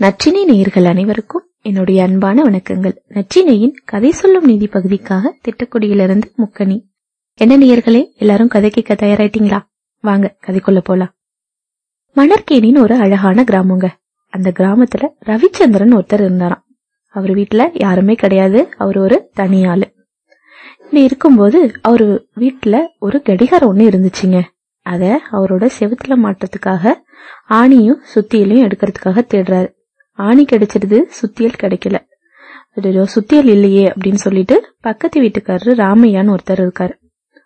நற்றினை நேயர்கள் அனைவருக்கும் என்னுடைய அன்பான வணக்கங்கள். நற்றினையின் கதை சொல்லும் நீதி பகுதிக்காக திட்டக்குடியிலிருந்து முக்கணி என்ன நேயர்களே எல்லாரும் கதை கேட்க தயாராயிட்டீங்களா? வாங்க கதைக்குள்ள போலாம். மணற்கேணின்னு ஒரு அழகான கிராமங்க. அந்த கிராமத்துல ரவிச்சந்திரன் ஒருத்தர் இருந்தாராம். அவர் வீட்டுல யாருமே கிடையாது. அவர் ஒரு தனியாளு. இப்படி இருக்கும்போது அவரு வீட்டுல ஒரு கடிகாரம் ஒண்ணு இருந்துச்சுங்க. அத அவரோட செவுத்துல மாட்டுறதுக்காக ஆணியும் சுத்தியிலையும் எடுக்கிறதுக்காக தேடுறாரு. ஆணி கிடைச்சிருது சுத்தியல் கிடைக்கல. சுத்தியல் இல்லையே அப்படின்னு சொல்லிட்டு பக்கத்து வீட்டுக்காரரு ராமையான்னு ஒருத்தர் இருக்காரு.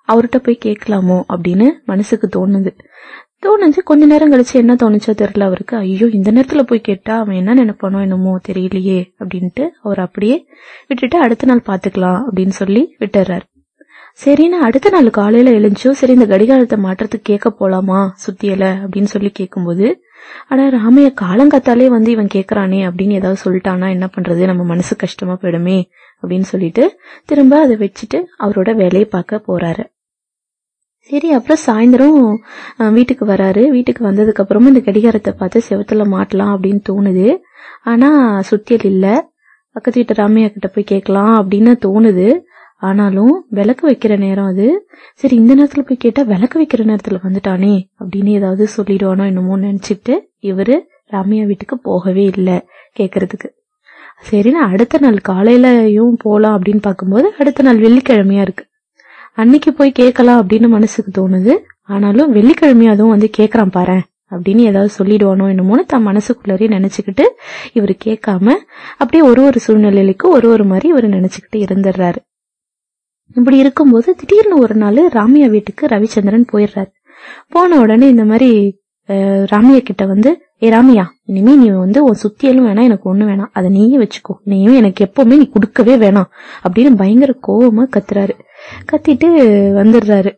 அவர்கிட்ட போய் கேட்கலாமோ அப்படின்னு மனசுக்கு தோணுது. தோணுச்சு கொஞ்ச நேரம் கழிச்சு என்ன தோணுச்சோ தெரியல அவருக்கு. ஐயோ இந்த நேரத்துல போய் கேட்டா அவன் என்ன நினைப்பானோ என்னமோ தெரியலையே அப்படின்ட்டு அவர் அப்படியே விட்டுட்டு அடுத்த நாள் பாத்துக்கலாம் அப்படின்னு சொல்லி விட்டுறாரு. சரின்னு அடுத்த நாள் காலையில எழுந்துச்சோ சரி இந்த கடிகாரத்தை மாற்றத்துக்கு கேட்க போலாமா சுத்தியல அப்படின்னு சொல்லி கேட்கும்போது ஆனா ராமைய காலங்காத்தாலே வந்து இவன் கேக்குறானே அப்படின்னு ஏதாவது சொல்லிட்டானா என்ன பண்றது? நம்ம மனசு கஷ்டமா போயிடுமே அப்படின்னு சொல்லிட்டு திரும்ப அதை வச்சுட்டு அவரோட வேலையை பார்க்க போறாரு. சரி அப்புறம் சாயந்தரம் வீட்டுக்கு வராரு. வீட்டுக்கு வந்ததுக்கு அப்புறமா இந்த கடிகாரத்தை பார்த்து செவத்துல மாட்டலாம் அப்படின்னு தோணுது. ஆனா சுத்தியல் இல்ல. பக்கத்து வீட்டு ராமையா கிட்ட போய் கேட்கலாம் அப்படின்னு தோணுது. ஆனாலும் விளக்கு வைக்கிற நேரம் அது. சரி இந்த நேரத்துல போய் கேட்டா விளக்கு வைக்கிற நேரத்துல வந்துட்டானே அப்படின்னு ஏதாவது சொல்லிடுவானோ என்னமோ நினைச்சிட்டு இவரு ராமியா வீட்டுக்கு போகவே இல்லை கேக்குறதுக்கு. சரின்னு அடுத்த நாள் காலையிலயும் போலாம் அப்படின்னு பார்க்கும்போது அடுத்த நாள் வெள்ளிக்கிழமையா இருக்கு. அன்னைக்கு போய் கேட்கலாம் அப்படின்னு மனசுக்கு தோணுது. ஆனாலும் வெள்ளிக்கிழமையா அதுவும் வந்து கேக்குறான் பாரேன் அப்படின்னு ஏதாவது சொல்லிடுவானோ என்னமோன்னு தன் மனசுக்குள்ளரே நினைச்சுக்கிட்டு இவர் கேட்காம அப்படியே ஒரு ஒரு சூழ்நிலைக்கு ஒரு ஒரு மாதிரி இவர் நினைச்சுக்கிட்டு இருந்துடுறாரு. இப்படி இருக்கும்போது திடீர்னு ஒரு நாள் ராமையா வீட்டுக்கு ரவிச்சந்திரன் போயிடுறாரு. போன உடனே இந்த மாதிரி ராமியா கிட்ட வந்து ஏ ராமையா இனிமே நீ வந்து உன் சுத்தியலும் வேணாம் எனக்கு ஒண்ணு வேணாம். அதை நீயே வச்சுக்கோ. நீயும் எனக்கு எப்பவுமே நீ கொடுக்கவே வேணாம். அப்படின்னு பயங்கர கோபமா கத்துறாரு. கத்திட்டு வந்துடுறாரு.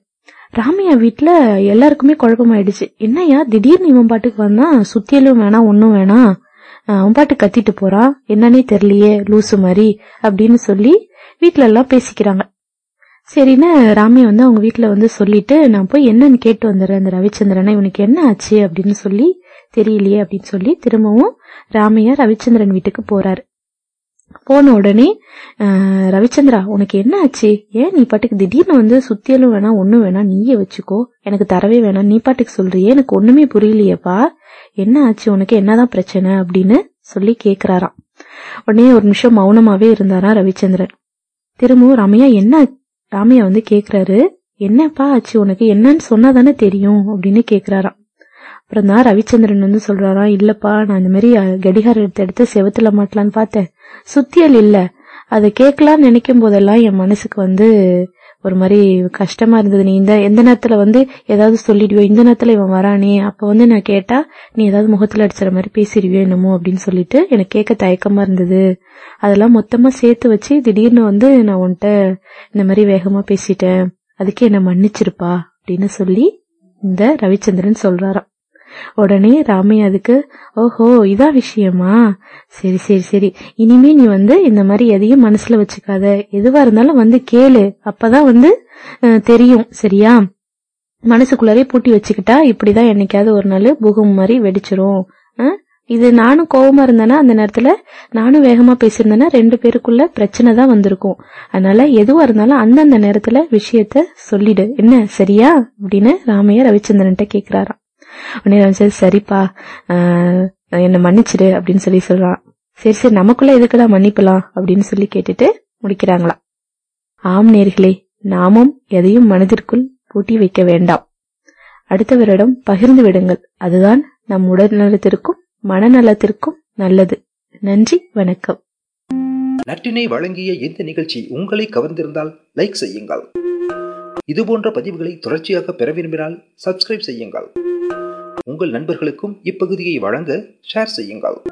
ராமியா வீட்டுல எல்லாருக்குமே குழப்பமாயிடுச்சு. என்னய்யா திடீர்னு இவன் பாட்டுக்கு வந்தா சுத்தியலும் வேணாம் ஒன்னும் வேணாம். அவன் பாட்டு கத்திட்டு போறான் என்னன்னே தெரியலையே லூசு மாதிரி. அப்படின்னு சொல்லி வீட்டுல எல்லாம் பேசிக்கிறாங்க. சரின்னு ராமியா வந்து அவங்க வீட்டில் வந்து சொல்லிட்டு நான் போய் என்னன்னு கேட்டு வந்துடுறேன். அந்த ரவிச்சந்திரனை இவனுக்கு என்ன ஆச்சு? அப்படின்னு சொல்லி தெரியலையே அப்படின்னு சொல்லி திரும்பவும் ராமையா ரவிச்சந்திரன் வீட்டுக்கு போறாரு. போன உடனே ரவிச்சந்திரா உனக்கு என்ன ஆச்சு? ஏன் நீ பாட்டுக்கு திடீர்னு வந்து சுத்தியலும் வேணாம் ஒண்ணும் வேணாம் நீயே வச்சுக்கோ. எனக்கு தரவே வேணாம். நீ பாட்டுக்கு சொல்றியே எனக்கு ஒண்ணுமே புரியலையேப்பா. என்ன ஆச்சு? உனக்கு என்னதான் பிரச்சனை? அப்படின்னு சொல்லி கேக்குறாராம். உடனே ஒரு நிமிஷம் மௌனமாவே இருந்தாராம் ரவிச்சந்திரன். திரும்பவும் ராமையா என்ன ராமையா வந்து கேக்குறாரு என்னப்பா ஆச்சு? உனக்கு என்னன்னு சொன்னாதானே தெரியும் அப்படின்னு கேக்குறாராம். அப்புறம் தான் ரவிச்சந்திரன் வந்து சொல்றாராம் இல்லப்பா நான் இந்த மாதிரி அஹ், எடுத்து எடுத்து செவத்துல மாட்டலான்னு பார்த்தேன். சுத்தியல் இல்ல. அதை கேட்கலான்னு நினைக்கும் போதெல்லாம் என் மனசுக்கு வந்து ஒரு மாதிரி கஷ்டமா இருந்தது. நீ இந்த எந்த நேரத்துல வந்து ஏதாவது சொல்லிடுவியோ இந்த நேரத்துல இவன் வரானே அப்ப வந்து நான் கேட்டா நீ ஏதாவது முகத்துல அடிச்சுற மாதிரி பேசிடுவியோ என்னமோ அப்படின்னு சொல்லிட்டு எனக்கு கேட்க தயக்கமா இருந்தது. அதெல்லாம் மொத்தமா சேர்த்து வச்சு திடீர்னு வந்து நான் உன்கிட்ட இந்த மாதிரி வேகமா பேசிட்டேன். அதுக்கு என்ன மன்னிச்சிருப்பா அப்படின்னு சொல்லி இந்த ரவிச்சந்திரன் சொல்றாராம். உடனே ராமையா அதுக்கு ஓஹோ இதான் விஷயமா? சரி சரி சரி. இனிமே நீ வந்து இந்த மாதிரி எதையும் மனசுல வச்சுக்காத. எதுவா இருந்தாலும் வந்து கேளு. அப்பதான் வந்து அஹ், தெரியும். சரியா? மனசுக்குள்ளாரே பூட்டி வச்சுக்கிட்டா இப்படிதான் என்னைக்காவது ஒரு நாள் பூகம் மாதிரி வெடிச்சிரும். இது நானும் கோவமா இருந்தேன்னா அந்த நேரத்துல? நானும் வேகமா பேசியிருந்தேன்னா ரெண்டு பேருக்குள்ள பிரச்சனை தான் வந்திருக்கும். அதனால எதுவா இருந்தாலும் அந்தந்த நேரத்துல விஷயத்த சொல்லிடு. என்ன சரியா? அப்படின்னு ராமையா ரவிச்சந்திரன்ட்ட கேக்குறாராம். உடனே ரவிச்சந்திரன் சரிப்பா ஆஹ், என்னை மன்னிச்சிடு அப்படின்னு சொல்லி சொல்றான். சரி சரி நமக்குள்ள எதுக்குடா மன்னிப்பலாம் அப்படின்னு சொல்லி கேட்டுட்டு முடிக்கிறாங்களாம் ஆம் நேர்களே நாமும் எதையும் மனதிற்குள் பூட்டி வைக்க வேண்டாம். அடுத்தவரிடம் பகிர்ந்து விடுங்கள். அதுதான் நம் உடல் நலத்திற்கும் மனநலத்திற்கும் நல்லது. நன்றி வணக்கம். நட்டினை வழங்கிய இந்த நிகழ்ச்சி உங்களை கவர்ந்திருந்தால் லைக் செய்யுங்கள். இதுபோன்ற பதிவுகளை தொடர்ச்சியாக பெற விரும்பினால் சப்ஸ்கிரைப் செய்யுங்கள். உங்கள் நண்பர்களுக்கும் இப்பகுதியை வழங்க ஷேர் செய்யுங்கள்.